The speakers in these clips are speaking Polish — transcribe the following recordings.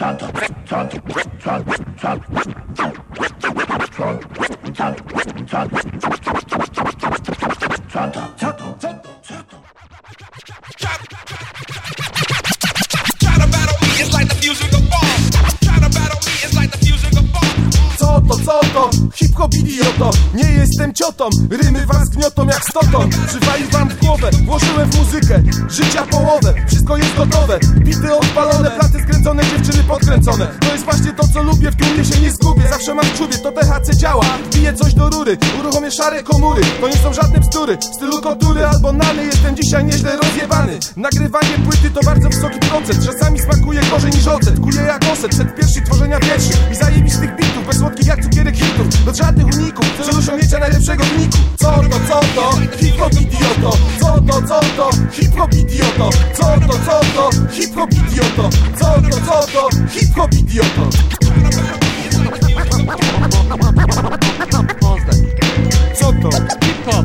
Co to, co to? Hip-hop idioto Nie jestem ciotą, rymy was gniotą jak stoton Przywali wam w głowę, włożyłem w muzykę. Życia połowę, wszystko jest gotowe. Bity odpalone, platy skręcone, dziewczyny podkręcone. To jest właśnie to co lubię, w tłumie się nie zgubię. Zawsze mam czubie, to THC działa. Piję coś do rury, uruchomię szare komury To nie są żadne bzdury, w stylu kultury albo nany. Jestem dzisiaj nieźle rozjebany. Nagrywanie płyty to bardzo wysoki procent. Czasami smakuje gorzej niż ocet. Kuję jak oset, przed pierwszy tworzenia wierszy I zajebistych bitów, bez słodkich jak cukierek hitów. Bez żadnych uników, w celu osiągnięcia najlepszego wyniku Co to, co to? Hip-hop idioto Co to, co to? Hip-hop idioto Co to, co to? Hip-hop idioto Co to, co to? Hip-hop idioto Co to?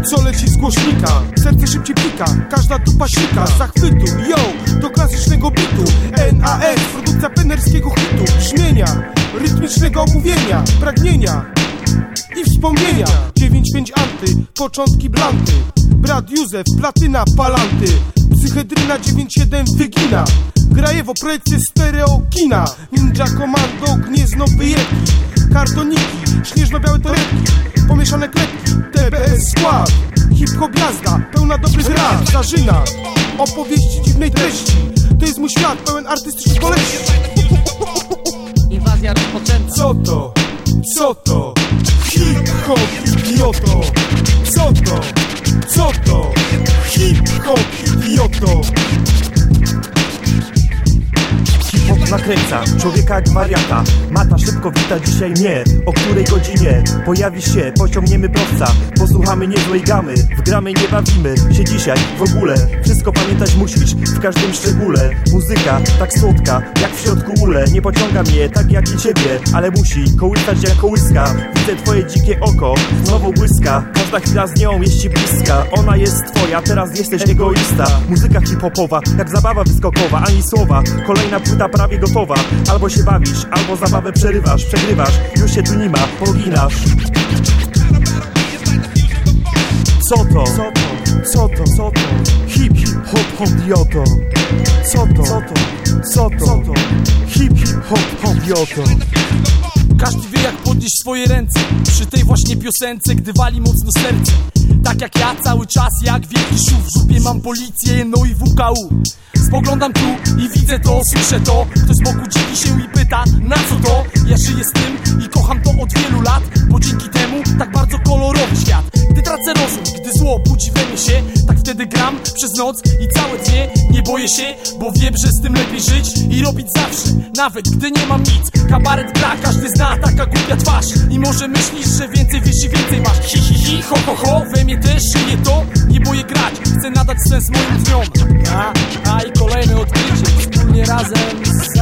Co leci z głośnika? Serce szybciej pika, każda dupa sika. Zachwytu, yo, do klasycznego bitu. NAS, produkcja penerskiego hitu. Brzmienia, rytmicznego omówienia. Pragnienia wspomnienia. 9-5 anty, początki blanty. Brat Józef, platyna, palanty. Psychedryna 9-7 wygina. Grajewo, projekcje stereo kina. Ninja Commando, gniezno wyjeki Kartoniki, śnieżno-białe torebki. Pomieszane klepki, TBS skład. Hip-hop jazda, pełna dobrych rad. Zarzyna, opowieści dziwnej treści. To jest mój świat, pełen artystycznych boleści Inwazja rozpoczęta. Co to? Co to? Hip-hop idioto Co to? Co to? Hip-hop idioto nakręca człowieka jak wariata. Mata szybko wita dzisiaj mnie. O której godzinie pojawi się? Pociągniemy prostca Posłuchamy niezłej gamy. W gramy nie bawimy się dzisiaj w ogóle. Wszystko pamiętać musisz w każdym szczególe. Muzyka tak słodka jak w środku ule. Nie pociąga mnie tak jak i ciebie Ale musi kołysać jak kołyska. Widzę twoje dzikie oko Znowu błyska Każda chwila z nią jest ci bliska Ona jest twoja, teraz jesteś egoista Muzyka hip-hopowa, jak zabawa wyskokowa Ani słowa, kolejna płyta prawie gotowa Albo się bawisz, albo zabawę przerywasz Przegrywasz, już się tu nie ma, poginasz Co to? Co to? Co to? Co to? Hip, hip, hop, hop, idioto Co to? Co to? Co to? Hip, hip, hop, hop, idioto Każdy wie jak podnieść swoje ręce Przy tej właśnie piosence, gdy wali mocno serce. Tak jak ja cały czas jak wielki szów W żupie mam policję, no i WKU Spoglądam tu i widzę to, słyszę to. Ktoś z boku dziwi się i pyta, na co to? Ja żyję z tym i kocham to od wielu lat Bo dzięki temu tak bardzo kolorowy świat gdy tracę rozum, gdy zło budzi we mnie się Tak wtedy gram przez noc i całe dnie. Nie boję się, bo wiem, że z tym lepiej żyć I robić zawsze, nawet gdy nie mam nic Kabaret gra, każdy zna, taka głupia twarz. I może myślisz, że więcej wiesz i więcej masz. Hi hi hi, ho ho ho, we mnie też żyje to. Nie boję grać, chcę nadać sens moim dniom. A, a i kolejne odkrycie Wspólnie razem z